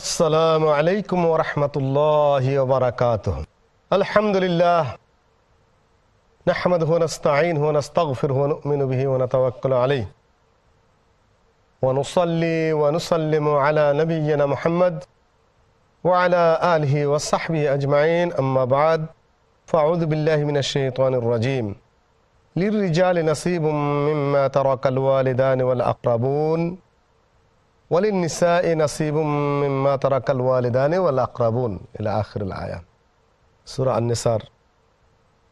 السلام عليكم ورحمة الله وبركاته. الحمد لله. نحمده ونستعينه ونستغفره ونؤمن به ونتوكل عليه. ونصلي ونسلم على نبينا محمد وعلى آله وصحبه أجمعين. أما بعد فأعوذ بالله من الشيطان الرجيم. للرجال نصيب مما ترك الوالدان والأقربون. নিসা এ আন্নেসার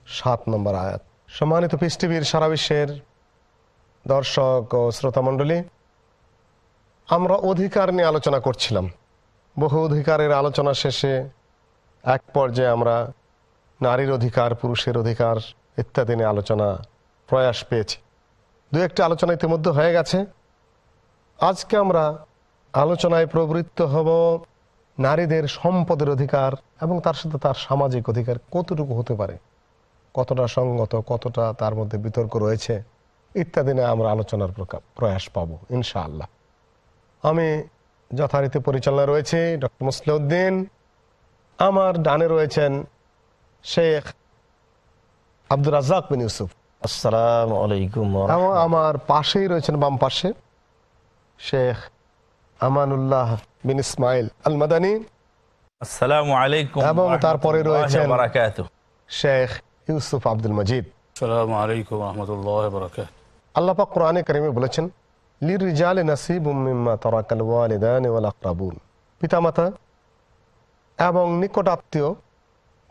সাত নম্বর আয়াত। সম্মানিত পিস সারা বিশ্বের দর্শক ও শ্রোতামণ্ডলী আমরা অধিকার নিয়ে আলোচনা করছিলাম। বহু অধিকারের আলোচনা শেষে এক পর্যায়ে আমরা নারীর অধিকার, পুরুষের অধিকার ইত্যাদি নিয়ে আলোচনা, প্রয়াস পেয়েছি। দু একটি আলোচনা ইতিমধ্যে হয়ে গেছে। আজকে আমরা আলোচনায় প্রবৃত্ত হব নারীদের সম্পদের অধিকার এবং তার সাথে তার সামাজিক অধিকার কতটুকু হতে পারে কতটা সঙ্গত কতটা তার মধ্যে বিতর্ক রয়েছে ইত্যাদি নিয়ে আমরা আলোচনার প্রয়াস পাবো ইনশাআল্লাহ। আমি যথারীতি পরিচালনা রয়েছে ডক্টর মুসলিউদ্দিন। আমার ডানে রয়েছেন শেখ আব্দুর রাজাক বিন ইউসুফ। আসসালামু আলাইকুম আমার পাশেই রয়েছেন বাম পাশে শেখ আমানুল্লাহ বিন ইসমাইল আল মাদানী আসসালামু আলাইকুম এবং তারপরে রয়েছেন শেখ ইউসুফ আব্দুল মজিদ। আসসালামু আলাইকুম কোরআনে কারিমে বলেছেন ওয়ালিদান ওয়াল আকরাবুন। পিতামাতা এবং নিকট আত্মীয়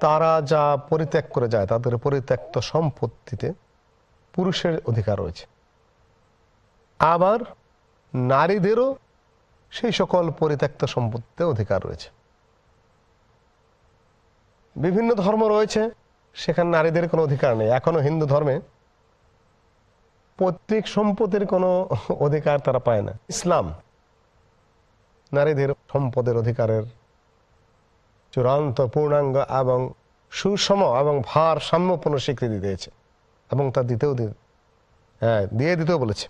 তারা যা পরিত্যাগ করে যায় তাদের পরিত্যক্ত সম্পত্তিতে পুরুষের অধিকার রয়েছে। আবার নারীদেরও সেই সকল পরিত্যক্ত সম্পত্তিতে অধিকার রয়েছে। বিভিন্ন ধর্ম রয়েছে, সেখানে নারীদের কোনো অধিকার নেই। এখনও হিন্দু ধর্মে পৈতৃক সম্পদের কোনো অধিকার তারা পায় না। ইসলাম, নারীদের সম্পদের অধিকারের চূড়ান্ত পূর্ণাঙ্গ এবং সুষম এবং ভার সাম্যপূর্ণ স্বীকৃতি দিয়েছে এবং তা দিতেও দিয়ে হ্যাঁ দিয়ে দিতেও বলেছে।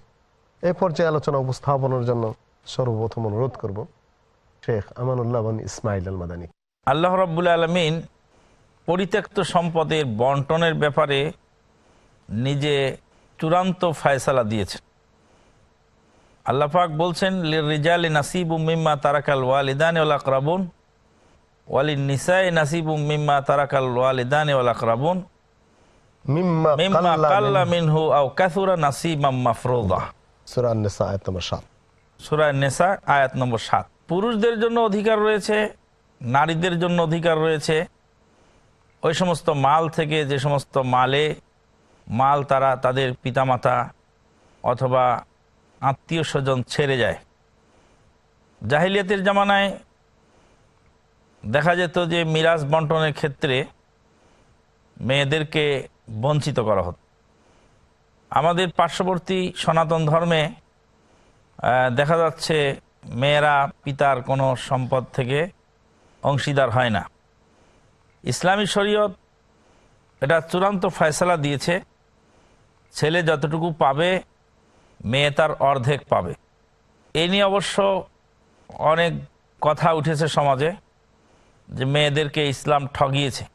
এ পর্যায়ে আলোচনা উপস্থাপনের জন্য সর্বপ্রথম অনুরোধ করব শেখ আমানুল্লাহ বিন ইসমাইল আল মাদানী আল্লাহ রাব্বুল আলমিন পরিত্যক্ত সম্পদের বন্টনের ব্যাপারে নিজে চূড়ান্ত ফায়সালা দিয়েছেন। আল্লাহ পাক বলছেন রিজালি নাসিবু মিম্মা তারাকাল ওয়ালিদান ওয়াল আকরাবুন ওয়ালিন নিসাই নাসিবু মিম্মা তারাকাল ওয়ালিদান ওয়াল আকরাবুন মিম্মা মিম্মা কাল্লা মিন- মিনহু আও কাসুরা নাসিবাম মাফরুদা। সূরা আন-নিসা আয়াত নম্বর সাত। সুরায় নেশা আয়াত নম্বর সাত। পুরুষদের জন্য অধিকার রয়েছে, নারীদের জন্য অধিকার রয়েছে। ওই সমস্ত মাল থেকে যে সমস্ত মালে, মাল তারা তাদের পিতামাতা অথবা আত্মীয় স্বজন ছেড়ে যায়। জাহিলিয়াতের জামানায় দেখা যেত যে মিরাজ বন্টনের ক্ষেত্রে মেয়েদেরকে বঞ্চিত করা হতো। আমাদের পার্শ্ববর্তী সনাতন ধর্মে দেখা যাচ্ছে মেয়েরা পিতার কোনো সম্পদ থেকে অংশীদার হয় না। ইসলামী শরীয়ত এটা চূড়ান্ত ফয়সলা দিয়েছে, ছেলে যতটুকু পাবে, মেয়ে তার অর্ধেক পাবে। এ নিয়ে অবশ্য অনেক কথা উঠেছে সমাজে যে মেয়েদেরকে ইসলাম ঠগিয়েছে।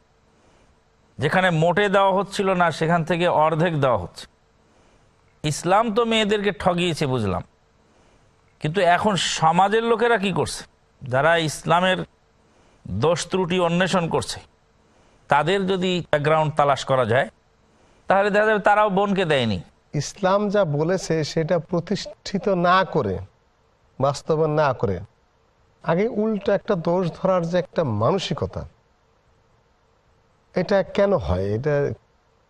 যেখানে মোটে দেওয়া হচ্ছিল না, সেখান থেকে অর্ধেক দেওয়া হচ্ছে। ইসলাম তো মেয়েদেরকে ঠগিয়েছে, বুঝলাম। কিন্তু এখন সমাজের লোকেরা কি করছে? যারা ইসলামের দোষ ত্রুটি অন্বেষণ করছে তাদের যদি ব্যাকগ্রাউন্ড তালাশ করা যায় তাহলে দেখা যাবে তারাও বোনকে দেয়নি। ইসলাম যা বলেছে সেটা প্রতিষ্ঠিত না করে বাস্তবায়ন না করে আগে উল্টো একটা দোষ ধরার যে একটা মানসিকতা এটা কেন হয়? এটা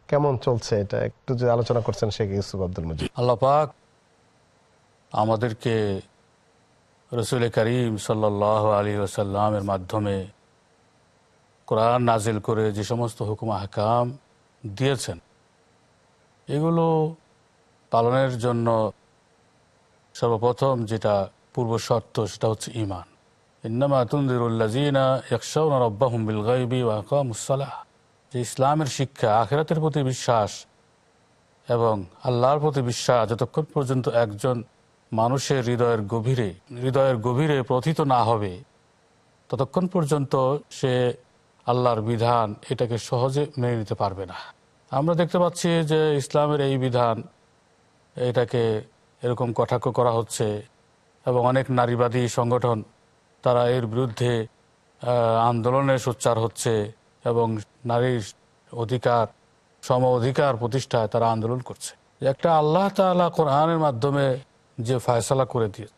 কেমন চলছে? এটা একটু যে আলোচনা করছেন শেখ ইউসুফ আব্দুল মজিদ। আল্লাহ পাক আমাদেরকে রসুল করিম সাল্লাহ আলী আসাল্লামের মাধ্যমে কোরআন নাজিল করে যে সমস্ত হুকুম হাকাম দিয়েছেন। এগুলো পালনের জন্য সর্বপ্রথম যেটা পূর্ব শর্ত, সেটা হচ্ছে ইমান যে ইসলামের শিক্ষা আখেরাতের প্রতি বিশ্বাস এবং আল্লাহর প্রতি বিশ্বাস, যতক্ষণ পর্যন্ত একজন মানুষের হৃদয়ের গভীরে হৃদয়ের গভীরে প্রথিত না হবে, ততক্ষণ পর্যন্ত সে আল্লাহর বিধান এটাকে সহজে মেনে নিতে পারবে না। আমরা দেখতে পাচ্ছি যে ইসলামের এই বিধান, এটাকে এরকম কটাক্ষ করা হচ্ছে এবং অনেক নারীবাদী সংগঠন তারা এর বিরুদ্ধে আন্দোলনের আন্দোলনে সোচ্চার হচ্ছে এবং নারীর অধিকার, সম অধিকার প্রতিষ্ঠায় তারা আন্দোলন করছে। একটা আল্লাহ তাআলা কোরআনের মাধ্যমে যে ফয়সালা করে দিয়ে।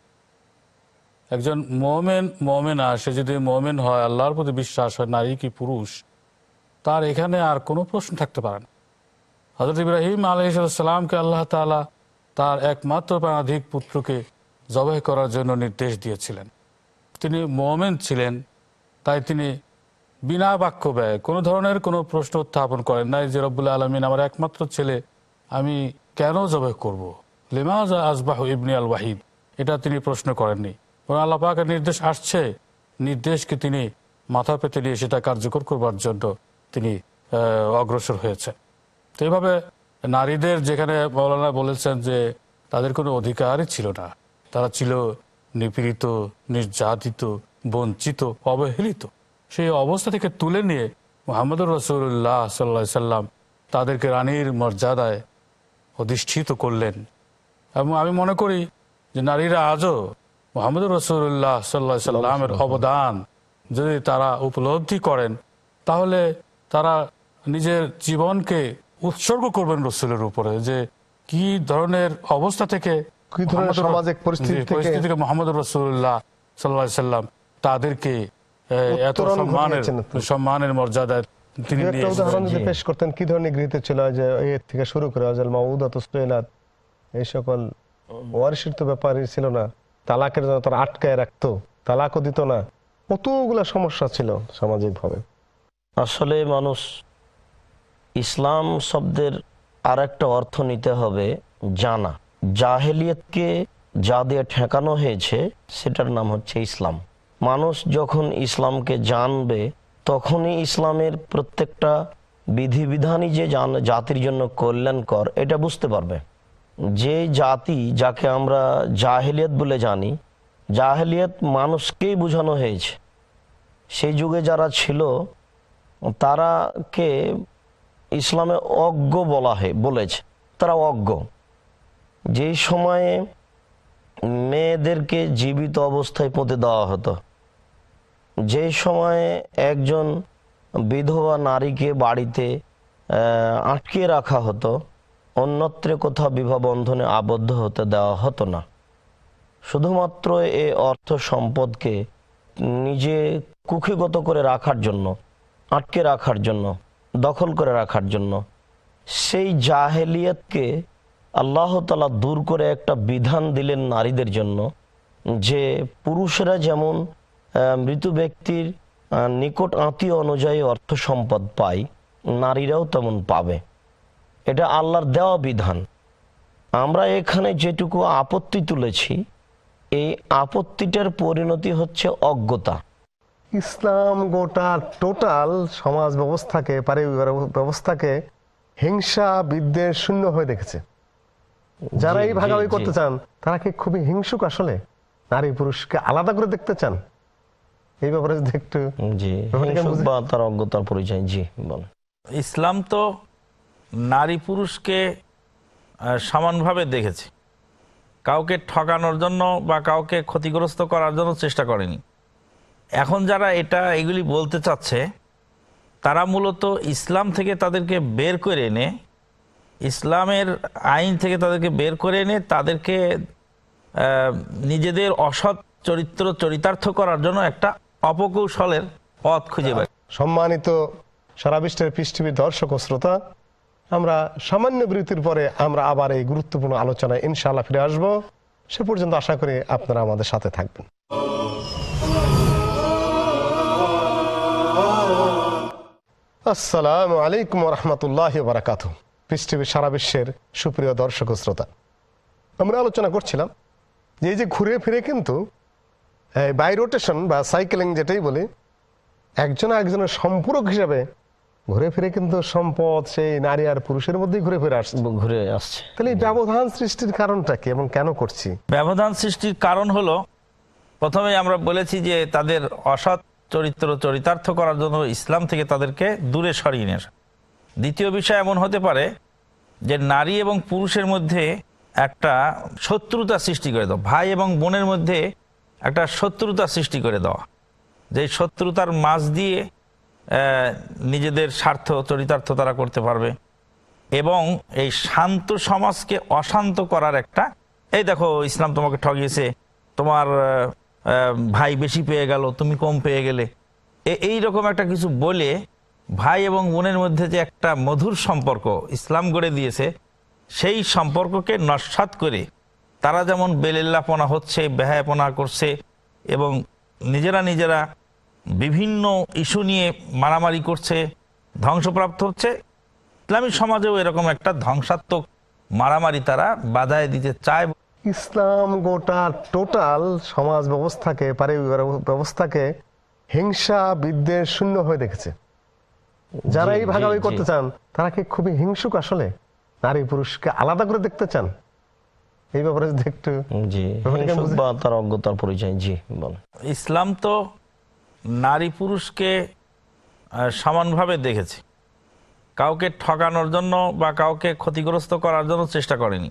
একজন মোমেন, মোমেনা সে যদি মোমেন হয়, আল্লাহর প্রতি বিশ্বাস হয়, নারী কি পুরুষ, তার এখানে আর কোনো প্রশ্ন থাকতে পারে না। হজরত ইব্রাহিম আলহিসামকে আল্লাহ তাআলা তার একমাত্র প্রাণাধিক পুত্রকে জবাই করার জন্য নির্দেশ দিয়েছিলেন। তিনি মোমেন ছিলেন, তাই তিনি বিনা বাক্য ব্যয় কোনো ধরনের কোনো প্রশ্ন উত্থাপন করেন নাই যে রব্বুল্লা আলমিন, আমার একমাত্র ছেলে, আমি কেন জবাই করব। লেমাজ আসবাহ ইবনি আল ওয়াহিদ এটা তিনি প্রশ্ন করেননি। বরং আল্লাহ পাকের নির্দেশ আসছে। নির্দেশকে তিনি মাথা পেতে নিয়ে সেটা কার্যকর করবার জন্য তিনি অগ্রসর হয়েছে তো এইভাবে নারীদের যেখানে মৌলানা বলেছেন যে তাদের কোনো অধিকারই ছিল না। তারা ছিল নিপীড়িত, নির্যাতিত, বঞ্চিত, অবহেলিত। সেই অবস্থা থেকে তুলে নিয়ে মোহাম্মদুর রসুল্লাহ সাল্লা সাল্লাম তাদেরকে রানীর মর্যাদায় অধিষ্ঠিত করলেন। এবং আমি মনে করি যে নারীরা আজও মোহাম্মদুর রসুল্লাহ সাল্লা সাল্লামের অবদান যদি তারা উপলব্ধি করেন তাহলে তারা নিজের জীবনকে উৎসর্গ করবেন রসুলের উপরে যে কি ধরনের অবস্থা থেকে পরিস্থিতি মোহাম্মদ রসুল্লাহ সাল্লাহ সাল্লাম তাদেরকে এত সম্মানের সম্মানের মর্যাদায় তিনি পেশ করতেন কি ধরনের গৃহীত ছিল যে এর থেকে শুরু করে অজল এই সকল ওয়ারিসের তো ব্যাপারই ছিল না। তালাকের জন্য তারা আটকায় রাখতো, তালাকও দিত না। কতগুলা সমস্যা ছিল সামাজিকভাবে। আসলে মানুষ, ইসলাম শব্দের আর একটা অর্থ নিতে হবে জানা। জাহেলিয়তকে যা দিয়ে ঠেকানো হয়েছে, সেটার নাম হচ্ছে ইসলাম। মানুষ যখন ইসলামকে জানবে, তখনই ইসলামের প্রত্যেকটা বিধিবিধানই যে জাতির জন্য কল্যাণকর, এটা বুঝতে পারবে। যে জাতি যাকে আমরা জাহেলিয়ত বলে জানি, জাহেলিয়ত মানুষকেই বোঝানো হয়েছে। সেই যুগে যারা ছিল, তারাকে ইসলামে অজ্ঞ বলা হয় বলেছে। তারা অজ্ঞ। যেই সময়ে মেয়েদেরকে জীবিত অবস্থায় পুঁতে দেওয়া হতো যেই সময়ে একজন বিধবা নারীকে বাড়িতে আটকে রাখা হতো অন্যত্রে কোথাও বিবাহ বন্ধনে আবদ্ধ হতে দেওয়া হতো না। শুধুমাত্র এ অর্থ সম্পদকে নিজে কুক্ষিগত করে রাখার জন্য, আটকে রাখার জন্য, দখল করে রাখার জন্য। সেই জাহেলিয়তকে আল্লাহ তালা দূর করে একটা বিধান দিলেন নারীদের জন্য, যে পুরুষেরা যেমন মৃত ব্যক্তির নিকট আত্মীয় অনুযায়ী অর্থ সম্পদ পায়, নারীরাও তেমন পাবে। এটা আল্লাহর দেওয়া বিধান। আমরা এখানে যেটুকু আপত্তি তুলেছি এই আপত্তিটার পরিণতি হচ্ছে অজ্ঞতা। ইসলাম গোটা টোটাল সমাজ ব্যবস্থাকে পারিবারিক ব্যবস্থাকে হিংসা বিদ্বেষ শূন্য হয়ে দেখেছে। যারা এই ভাগাভাগি করতে চান তারা কি খুবই হিংসুক আসলে? নারী পুরুষকে আলাদা করে দেখতে চান? এই ব্যাপারে একটু জি হিংসুক বা তার অজ্ঞতার পরিচয় জি বলেন। ইসলাম তো নারী পুরুষকে সমানভাবে দেখেছে। কাউকে ঠকানোর জন্য বা কাউকে ক্ষতিগ্রস্ত করার জন্য চেষ্টা করেনি। এখন যারা এটা, এগুলি বলতে চাচ্ছে, তারা মূলত ইসলাম থেকে তাদেরকে বের করে এনে, ইসলামের আইন থেকে তাদেরকে বের করে এনে তাদেরকে নিজেদের অসৎ চরিত্র চরিতার্থ করার জন্য একটা অপকৌশলের পথ খুঁজে বের সম্মানিত সারা বিশ্বের পৃষ্ঠীর দর্শক শ্রোতা আমরা সামান্য বিরতির পরে আমরা আবার এই গুরুত্বপূর্ণ আলোচনায় ইনশাআল্লাহ ফিরে আসব। সে পর্যন্ত আশা করি আপনারা আমাদের সাথে থাকবেন। আসসালামু আলাইকুম রহমতুল্লাহ বারাকাত পৃষ্ঠীর সারা বিশ্বের সুপ্রিয় দর্শক শ্রোতা, আমরা আলোচনা করছিলাম যে এই যে ঘুরে ফিরে কিন্তু বাই রোটেশন বা সাইকেলিং যেটাই বলি, একজন একজনের সম্পূরক হিসাবে ঘুরে ফিরে কিন্তু সম্পদ সেই নারী আর পুরুষের মধ্যেই ঘুরে ফিরে আসছে। ঘুরে আসছে। তাহলে এই ব্যবধান সৃষ্টির কারণটা কি এবং কেন করছি? ব্যবধান সৃষ্টির কারণ হলো প্রথমে আমরা বলেছি যে তাদের অসৎ চরিত্র চরিতার্থ করার জন্য ইসলাম থেকে তাদেরকে দূরে সরিয়ে আসা দ্বিতীয় বিষয় এমন হতে পারে যে নারী এবং পুরুষের মধ্যে একটা শত্রুতা সৃষ্টি করে দেওয়া ভাই এবং বোনের মধ্যে একটা শত্রুতা সৃষ্টি করে দেওয়া যে শত্রুতার মাঝ দিয়ে নিজেদের স্বার্থ, চরিতার্থ তারা করতে পারবে। এবং এই শান্ত সমাজকে অশান্ত করার একটা, এই দেখো, ইসলাম তোমাকে ঠগিয়েছে, তোমার ভাই বেশি পেয়ে গেল, তুমি কম পেয়ে গেলে। এই রকম একটা কিছু বলে ভাই এবং বোনের মধ্যে যে একটা মধুর সম্পর্ক ইসলাম গড়ে দিয়েছে, সেই সম্পর্ককে নস্বাত করে তারা যেমন বেলেল্লাপনা হচ্ছে, বেহায়াপনা করছে, এবং নিজেরা নিজেরা বিভিন্ন ইস্যু নিয়ে মারামারি করছে ধ্বংসপ্রাপ্ত হচ্ছে। ইসলামী সমাজেও এরকম একটা ধ্বংসাত্মক মারামারি তারা বাধায় দিতে চায়। ইসলাম গোটা টোটাল সমাজ ব্যবস্থাকে পারিবারিক ব্যবস্থাকে হিংসা বিদ্বেষ শূন্য হয়ে দেখেছে। যারা এই ভাগাভাগি করতে চান তারা কি খুবই হিংসুক আসলে? নারী পুরুষকে আলাদা করে দেখতে চান? এই ব্যাপারে যদি একটু জি। তার অজ্ঞতার পরিচয় জি বলেন। ইসলাম তো নারী পুরুষকে সমানভাবে দেখেছে। কাউকে ঠকানোর জন্য বা কাউকে ক্ষতিগ্রস্ত করার জন্য চেষ্টা করেনি।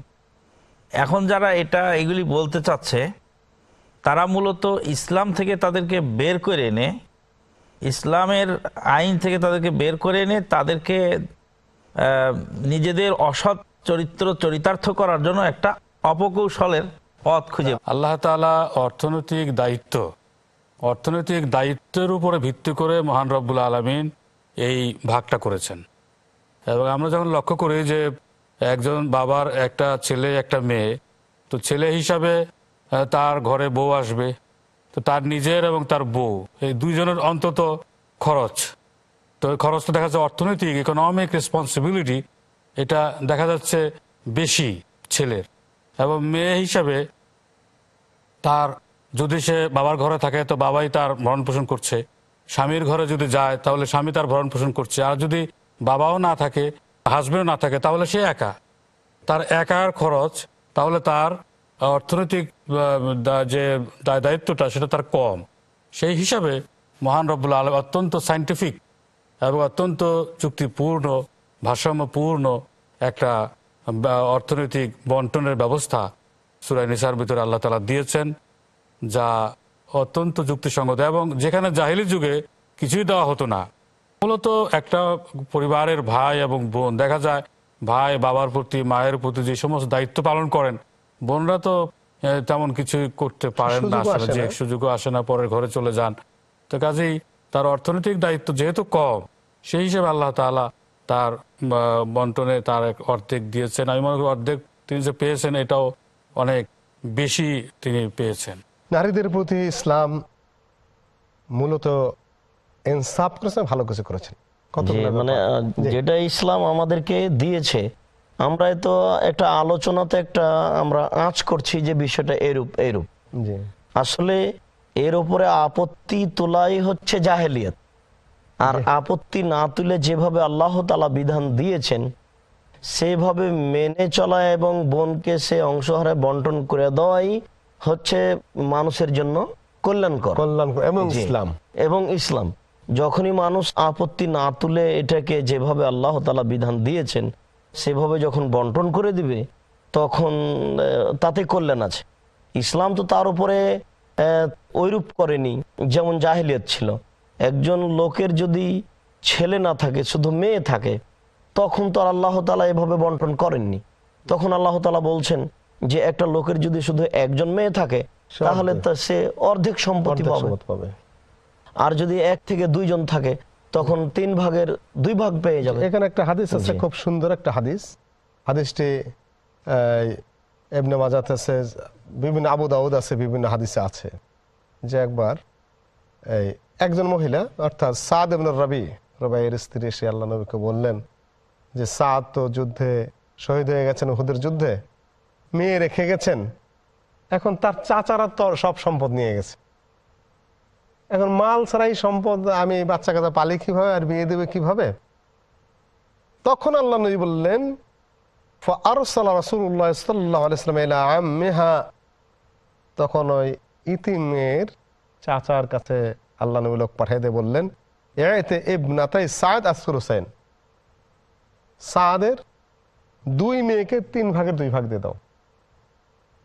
এখন যারা এটা, এগুলি বলতে চাচ্ছে, তারা মূলত ইসলাম থেকে তাদেরকে বের করে এনে, ইসলামের আইন থেকে তাদেরকে বের করে এনে তাদেরকে নিজেদের অসৎ চরিত্র চরিতার্থ করার জন্য একটা অপকৌশলের পথ খুঁজে আল্লাহ তালা অর্থনৈতিক দায়িত্ব অর্থনৈতিক দায়িত্বের উপরে ভিত্তি করে মহান রব্বুল আলমিন এই ভাগটা করেছেন। এবং আমরা যখন লক্ষ্য করি যে একজন বাবার একটা ছেলে, একটা মেয়ে, তো ছেলে হিসাবে তার ঘরে বউ আসবে, তো তার নিজের এবং তার বউ, এই দুইজনের অন্তত খরচ। তো খরচটা দেখা যাচ্ছে অর্থনৈতিক ইকোনমিক রেসপন্সিবিলিটি এটা দেখা যাচ্ছে বেশি ছেলের। এবং মেয়ে হিসাবে তার যদি সে বাবার ঘরে থাকে, তো বাবাই তার ভরণ পোষণ করছে। স্বামীর ঘরে যদি যায়, তাহলে স্বামী তার ভরণ পোষণ করছে। আর যদি বাবাও না থাকে হাজবেন্ডও না থাকে, তাহলে সে একা। তার একার খরচ, তাহলে তার অর্থনৈতিক যে দায়িত্বটা, সেটা তার কম। সেই হিসাবে মহান রব্বুল আলম অত্যন্ত সাইন্টিফিক এবং অত্যন্ত চুক্তিপূর্ণ, ভারসাম্যপূর্ণ একটা অর্থনৈতিক বন্টনের ব্যবস্থা সুরাই নিসার ভিতরে আল্লাহ তালা দিয়েছেন। যা অত্যন্ত যুক্তিসঙ্গত এবং যেখানে জাহিলি যুগে কিছুই দেওয়া হতো না। মূলত একটা পরিবারের ভাই এবং বোন দেখা যায় ভাই বাবার প্রতি মায়ের প্রতি যে সমস্ত দায়িত্ব পালন করেন বোনরা তো তেমন কিছু করতে পারেন না আসলে আসে যে। সুযোগও আসে না পরের ঘরে চলে যান। তো কাজেই তার অর্থনৈতিক দায়িত্ব যেহেতু কম সেই হিসেবে আল্লাহ তাআলা তার বন্টনে তার এক অর্ধেক দিয়েছেন। আমি মনে করি অর্ধেক তিনি যে পেয়েছেন এটাও অনেক বেশি তিনি পেয়েছেন। নারীদের প্রতি ইসলাম মূলত ইনসাফ করেছেন ভালো কিছু করেছেন মানে যেটা ইসলাম আমাদেরকে দিয়েছে আমরা তো একটা আলোচনাতে একটা আমরা আঁচ করছি যে বিষয়টা এরূপ এরূপ। আসলে এর উপরে আপত্তি তোলাই হচ্ছে জাহেলিয়াত। আর আপত্তি না তুলে যেভাবে আল্লাহ তালা বিধান দিয়েছেন সেভাবে মেনে চলা এবং বোনকে সে অংশহারে বন্টন করে দেওয়াই হচ্ছে মানুষের জন্য কল্যাণকর। কল্যাণ এবং। ইসলাম। এবং ইসলাম। যখনই মানুষ আপত্তি না তুলে এটাকে যেভাবে আল্লাহ তালা বিধান দিয়েছেন সেভাবে যখন বন্টন করে দিবে তখন তাতে কল্যাণ আছে। ইসলাম তো তার উপরে ঐরূপ করেনি যেমন জাহিলিয়াত ছিল। একজন লোকের যদি ছেলে না থাকে শুধু মেয়ে থাকে তখন তো আর আল্লাহ তালা এভাবে বন্টন করেননি। তখন আল্লাহ তালা বলছেন যে একটা লোকের যদি শুধু একজন মেয়ে থাকে তাহলে সে অর্ধেক সম্পত্তি পাবে। আর যদি এক থেকে দুইজন থাকে তখন তিন ভাগের দুই ভাগ পেয়ে যাবে। এখানে একটা হাদিস আছে খুব সুন্দর একটা হাদিস। হাদিসটি এবনে মাজাত আছে বিভিন্ন আবু দাউদ আছে বিভিন্ন হাদিসে আছে। যে একবার এই একজন মহিলা অর্থাৎ সাদ এবন রবি রবাইয়ের স্ত্রী সে আল্লাহ নবীকে বললেন যে সাদ তো যুদ্ধে শহীদ হয়ে গেছেন হুদের যুদ্ধে। মেয়ে রেখে গেছেন, এখন তার চাচারা তো সব সম্পদ নিয়ে গেছে। এখন মাল ছাড়াই সম্পদ আমি বাচ্চা কাচ্চা পালি কীভাবে আর বিয়ে দেবে কীভাবে? তখন আল্লাহ নবী বললেন তখন ওই ইতিমের চাচার কাছে আল্লাহ নবী লোক পাঠিয়ে দিয়ে বললেন, এতে ইবনাতাই সাদ আসর হোসেন সাদের দুই মেয়েকে তিন ভাগের দুই ভাগ দিয়ে দাও।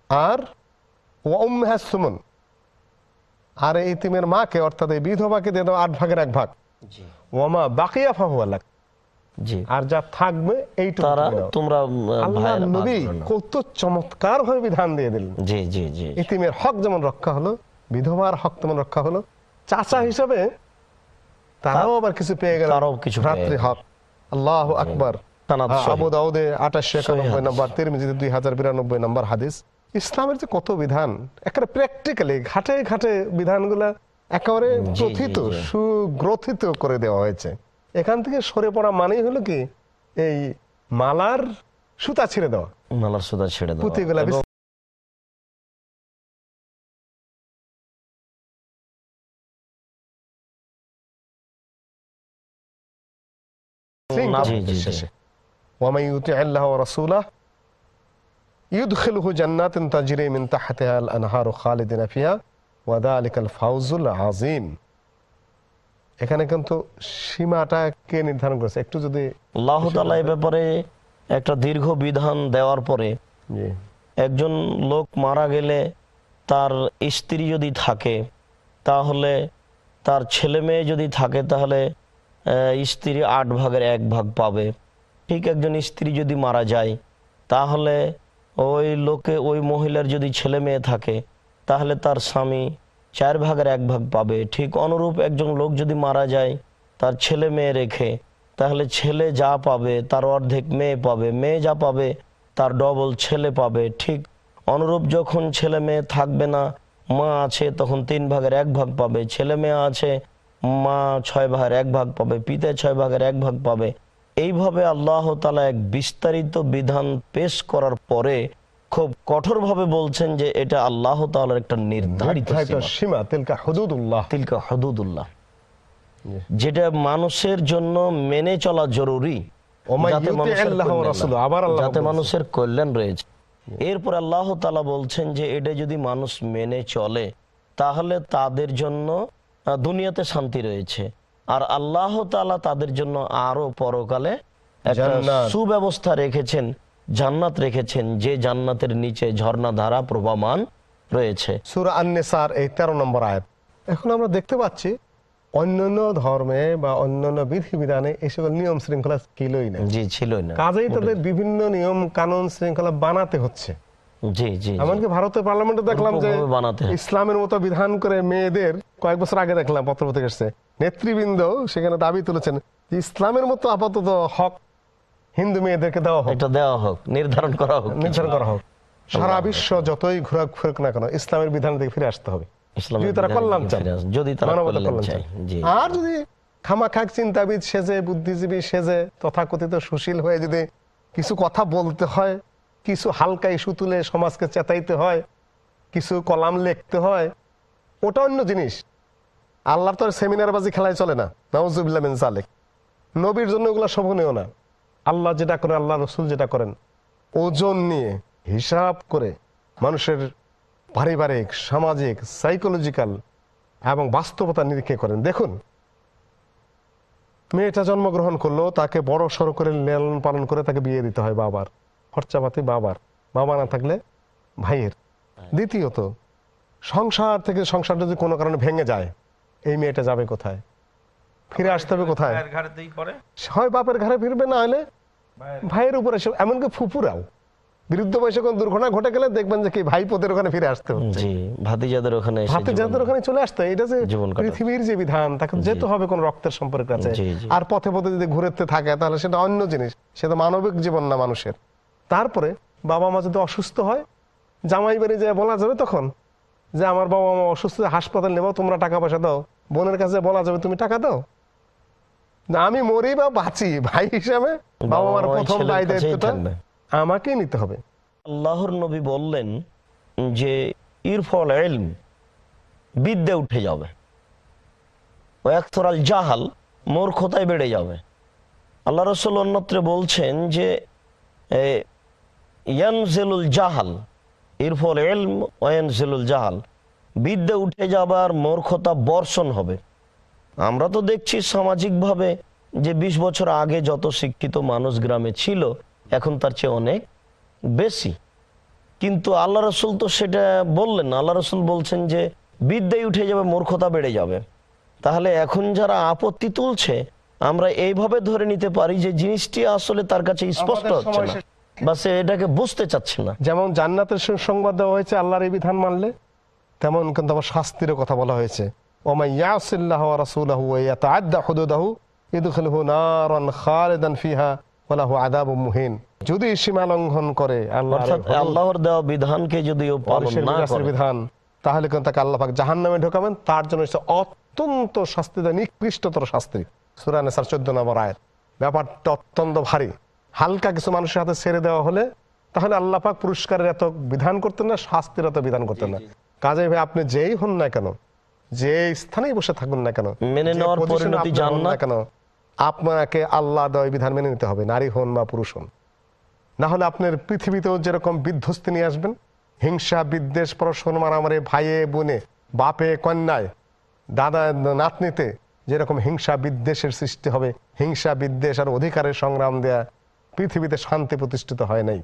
আর ওম্মেহা সুমন। আর এই তিমের মাকে অর্থাৎ এই বিধবাকে দিয়ে দাও আট ভাগের এক ভাগ। ওমা বাকিয়া ফাহু আল্লাহ আর যা থাকবে এইটুকু। তোমরা আল্লাহ নবী কত চমৎকার ভাবে বিধান দিয়ে দিলেন। জি জি জি। ইতিমের হক যেমন রক্ষা হলো বিধবার হক তেমন রক্ষা হলো। চাচা হিসাবে তারাও আবার কিছু পেয়ে গেল। তারাও কিছু গেল। হক। আল্লাহ আকবর। আবু দাউদে আঠাশশো একানব্বই নম্বর তিরমিজিতে দুই হাজার বিরানব্বই নম্বর হাদিস। ইসলামের যে কত বিধান একেবারে প্র্যাকটিক্যালি ঘাটে ঘাটে বিধানগুলা একেবারে জি, প্রথিত জি। সুগ্রথিত করে দেওয়া হয়েছে এখান থেকে সরে পড়া মানেই হলো কি এই মালার সুতা ছিঁড়ে দেওয়া মালার সুদা ছেড়ে দাও পুঁতিগুলা এবং শৃঙ্খলা জি, জি, জি। শেষে। ومن يطع الله ورسوله ইউদখিলহু জান্নাতিন তাজরি মিন তাহতিহা আল আনহারু খালিদিন ফিহা ওয়াদালিকাল ফাউজুল আজিম এখানে কিন্তু সীমাটা কে নির্ধারণ করেছে। একটু যদি ব্যাপারে একটা দীর্ঘ বিধান দেওয়ার পরে একজন লোক মারা গেলে তার স্ত্রী যদি থাকে তাহলে তার ছেলে মেয়ে যদি থাকে তাহলে স্ত্রী আট ভাগের এক ভাগ পাবে। ঠিক একজন স্ত্রী যদি মারা যায় তাহলে ওই লোকে ওই মহিলার যদি ছেলে মেয়ে থাকে, তাহলে তার স্বামী চার ভাগের এক ভাগ পাবে। ঠিক অনুরূপ একজন লোক যদি মারা যায়, তার ছেলে মেয়ে রেখে, তাহলে ছেলে যা পাবে তার অর্ধেক মেয়ে পাবে। মেয়ে যা পাবে তার ডবল ছেলে পাবে। ঠিক অনুরূপ যখন ছেলে মেয়ে থাকবে না, মা আছে, তখন তিন ভাগের এক ভাগ পাবে। ছেলে মেয়ে আছে, মা ছয় ভাগের এক ভাগ পাবে, পিতা ছয় ভাগের এক ভাগ পাবে। এইভাবে আল্লাহ তালা এক বিস্তারিত বিধান পেশ করার পরে খুব কঠোরভাবে বলছেন যে এটা আল্লাহ একটা নির্ধারিত নির্ধারিত সীমা। সীমা তিলকা হুদুদুল্লাহ। তিলকা হদুদুল্লাহ। যেটা মানুষের জন্য মেনে চলা জরুরি যাতে মানুষের কল্যাণ রয়েছে। এরপর আল্লাহ তালা বলছেন যে এটা যদি মানুষ মেনে চলে তাহলে তাদের জন্য দুনিয়াতে শান্তি রয়েছে। আর আল্লাহ তালা তাদের জন্য আরও পরকালে সুব্যবস্থা রেখেছেন জান্নাত রেখেছেন যে জান্নাতের নিচে ঝর্ণা ধারা প্রবাহমান রয়েছে। সুরা আন্নেসার এই তেরো নম্বর আয়াত। এখন আমরা দেখতে পাচ্ছি অন্যান্য ধর্মে বা অন্যান্য বিধি বিধানে এই সকল নিয়ম শৃঙ্খলা কিলোই না জি ছিল না। কাজেই তাদের বিভিন্ন নিয়ম কানুন শৃঙ্খলা বানাতে হচ্ছে। জি জি জি। এমনকি ভারতের পার্লামেন্টে দেখলাম যে ওরকমভাবে বানাতে। ইসলামের মতো বিধান করে মেয়েদের কয়েক বছর আগে দেখলাম পত্রপত্রিকা এসছে। নেতৃবৃন্দ সেখানে দাবি তুলেছেন যে ইসলামের মতো আপাতত হক হিন্দু মেয়েদেরকে দেওয়া হোক। এটা দেওয়া হোক নির্ধারণ করা হোক নির্ধারণ করা হোক। সারা বিশ্ব যতই না কেন ইসলামের বিধান থেকে ফিরে আসতে হবে। ইসলামের যদি তারা বিধানে কল্যাণ চান যদি তারা কল্যাণ কল্যাণ চায় আর যদি খামাখাক চিন্তাবিদ সেজে বুদ্ধিজীবী সেজে তথাকথিত সুশীল হয়ে যদি কিছু কথা বলতে হয় কিছু হালকা ইস্যু তুলে সমাজকে চেতাইতে হয়, কিছু কলাম লিখতে হয়। ওটা অন্য জিনিস। আল্লাহর তো সেমিনার বাজি খেলায় চলে না। নাউজুবিল্লাহ মিন জালিক নবীর জন্য ওগুলো শোভনীয় না। আল্লাহ যেটা করেন আল্লাহ রসুল যেটা করেন। ওজন নিয়ে হিসাব করে মানুষের পারিবারিক, সামাজিক সাইকোলজিক্যাল এবং বাস্তবতা নিরীক্ষে করেন। দেখুন, মেয়েটা জন্মগ্রহণ করল, তাকে বড় সড়ো করে লালন পালন করে তাকে বিয়ে দিতে হয় বাবার। খরচাপাতি বাবার বাবা না থাকলে ভাইয়ের। দ্বিতীয়ত সংসার থেকে সংসার যদি কোনো কারণে ভেঙে যায় এই মেয়েটা যাবে কোথায়? ফিরে আসতে হবে কোথায়? হয় বাপের ঘরে ফিরবে না হলে ভাইয়ের- উপরে এমনকি ফুপুরাও বিরুদ্ধ বয়সে কোন দুর্ঘটনা ঘটে গেলে দেখবেন যে কি ভাই পোতের ওখানে ফিরে আসতে হচ্ছে। ভাতিজাদের ওখানে যাদের ওখানে চলে আসতে এটা যে পৃথিবীর যে বিধান তাকে যেতে হবে কোন রক্তের সম্পর্ক আছে। আর পথে পথে যদি ঘুরেতে থাকে তাহলে সেটা অন্য জিনিস। সেটা মানবিক জীবন না মানুষের। তারপরে বাবা মা যদি অসুস্থ হয় জামাই বাড়ি যায় বলা যাবে তখন যে আমার বাবা মা অসুস্থ হাসপাতাল নেব তোমরা টাকা পয়সা দাও। বোনের কাছে বলা যাবে তুমি টাকা দাও? না আমি মরি বা বাঁচি ভাই হিসাবে বাবা মার প্রথম দায় দায়িত্বটা আমাকেই নিতে হবে। আল্লাহর নবী বললেন যে ইরফল এলম বিদ্যে উঠে যাবে। ও একতরাল জাহাল মূর্খতায় বেড়ে যাবে। আল্লাহ রসুল অন্যত্র বলছেন যে ইয়ানজিলুল জাহাল ইরফল এলম ওয়ানজিলুল জাহাল। বিদ্যে উঠে যাবার মূর্খতা বর্ষণ হবে। আমরা তো দেখছি সামাজিকভাবে যে ২০ বছর আগে যত শিক্ষিত মানুষ গ্রামে ছিল এখন তার চেয়ে অনেক বেশি। কিন্তু আল্লাহ রসুল তো সেটা বললেন আল্লাহ রসুল বলছেন যে বিদ্যায় উঠে যাবে মূর্খতা বেড়ে যাবে। তাহলে এখন যারা আপত্তি তুলছে আমরা এইভাবে ধরে নিতে পারি যে জিনিসটি আসলে তার কাছে স্পষ্ট হচ্ছে না। বা সে এটাকে বুঝতে চাচ্ছে না। যেমন জান্নাতের সুসংবাদ দেওয়া হয়েছে আল্লাহর এই বিধান মানলে তেমন কিন্তু আবার শাস্তিরও কথা বলা হয়েছে। ওমাই ইয়াসিল্লাহ রাসূলাহু ওয়া ইয়াতাআদ্দা হুদুদাহু ইদখিলহু নারান খালিদান ফিহা ওয়া আযাবুম মুহিন। যদি সীমা লঙ্ঘন করে আল্লাহর দেওয়া বিধানকে যদি ও পালন না করে বিধান তাহলে কিন্তু তাকে আল্লাহ পাক জাহান্নামে ঢোকাবেন। তার জন্য অত্যন্ত শাস্তি দেয় নিকৃষ্টতর শাস্তি। সূরা নেসার 14 নম্বর আয়াত। ব্যাপারটা অত্যন্ত ভারী। হালকা কিছু মানুষের হাতে ছেড়ে দেওয়া হলে তাহলে আল্লাহ পাক পুরস্কারের এত বিধান করতেন না শাস্তির এত বিধান করতেন না। কাজে ভাই আপনি যেই হন না কেন যে স্থানেই বসে থাকুন না কেন মেনে নেওয়ার পরিণতি না কেন আপনাকে আল্লাহ দেওয়া বিধান মেনে নিতে হবে নারী হন বা পুরুষ হন। না হলে আপনার পৃথিবীতেও যেরকম বিধ্বস্তি নিয়ে আসবেন হিংসা বিদ্বেষ পরস্পর মারামারি ভাইয়ে বোনে বাপে কন্যায় দাদা নাতনিতে যেরকম হিংসা বিদ্বেষের সৃষ্টি হবে হিংসা বিদ্বেষ আর অধিকারের সংগ্রাম দেয়া পৃথিবীতে শান্তি প্রতিষ্ঠিত হয় নাই।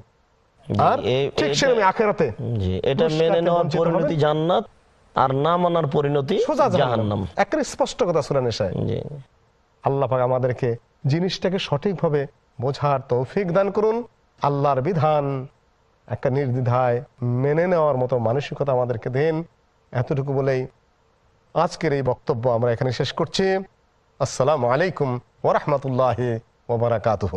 আর ঠিক সেরকম আখেরাতে এটা মেনে নেওয়ার পরিণতি জান্নাত আর না মানার পরিণতি সোজা জাহান্নাম। জাহান্নাম। একেবারে স্পষ্ট কথা সুরা নেশায় আল্লাহ পাক আমাদেরকে জিনিসটাকে সঠিকভাবে বোঝার তৌফিক দান করুন। আল্লাহর বিধান একটা নির্দ্বিধায় মেনে নেওয়ার মতো মানসিকতা আমাদেরকে দেন। এতটুকু বলেই আজকের এই বক্তব্য আমরা এখানে শেষ করছি। আসসালামু আলাইকুম ওরহমতুল্লাহ ওবরাকাতুহ